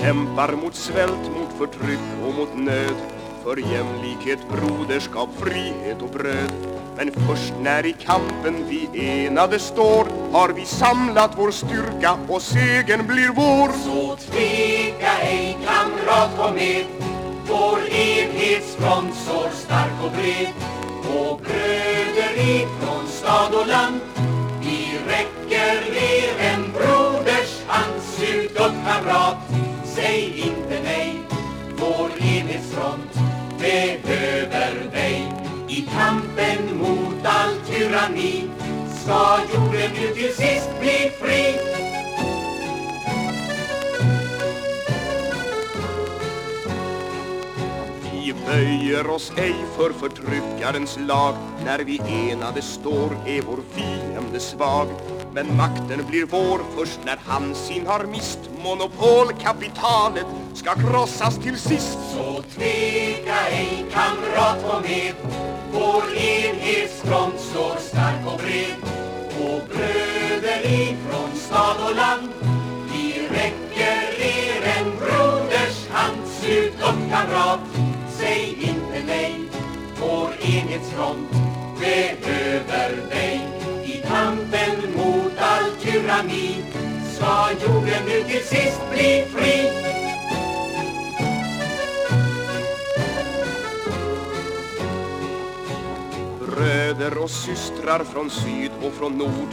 kämpar mot svält, mot förtryck och mot nöd. För jämlikhet, broderskap, frihet och bröd. Men först när i kampen vi enade står Har vi samlat vår styrka och segern blir vår. Så tveka ej kamrat, kom med. Vår enhetsfront står stark och bred. Och bröder ifrån stad och land. Säg inte nej Vår enhetsfront behöver dig. I kampen mot all tyranni Ska jorden nu till sist bli fri. Vi böjer oss ej för förtryckarens lag. När vi enade står är vår fiende svag. Men makten blir vår först när han sin har mist Monopolkapitalet ska krossas till sist. Så tveka ej kamrat, och med. Vår enhetsfront står stark och bred. Och bröder ifrån stad och land Vi räcker er en broders hand. Slut upp kamrat, säg inte nej. Vår enhetsfront behöver dig. I kampen tyranni Ska jorden nu till sist bli fri. Bröder och systrar från syd och från nord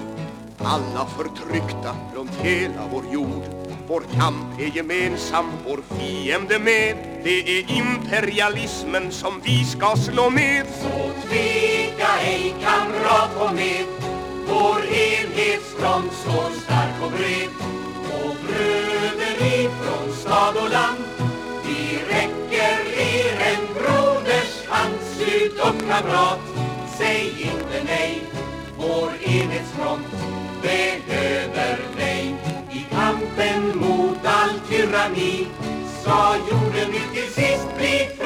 Alla förtryckta runt hela vår jord. Vår kamp är gemensam, vår fiende med. Det är imperialismen som vi ska slå ner Så tveka ej kamrat, kom med. Vår enhetsfront står stark och bred. Och bröder ifrån stad och land Vi räcker er en broders hand Slut upp kamrat, säg inte nej Vår enhetsfront behöver dig. I kampen mot all tyranni Ska jorden nu till sist bli